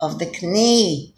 of the knee.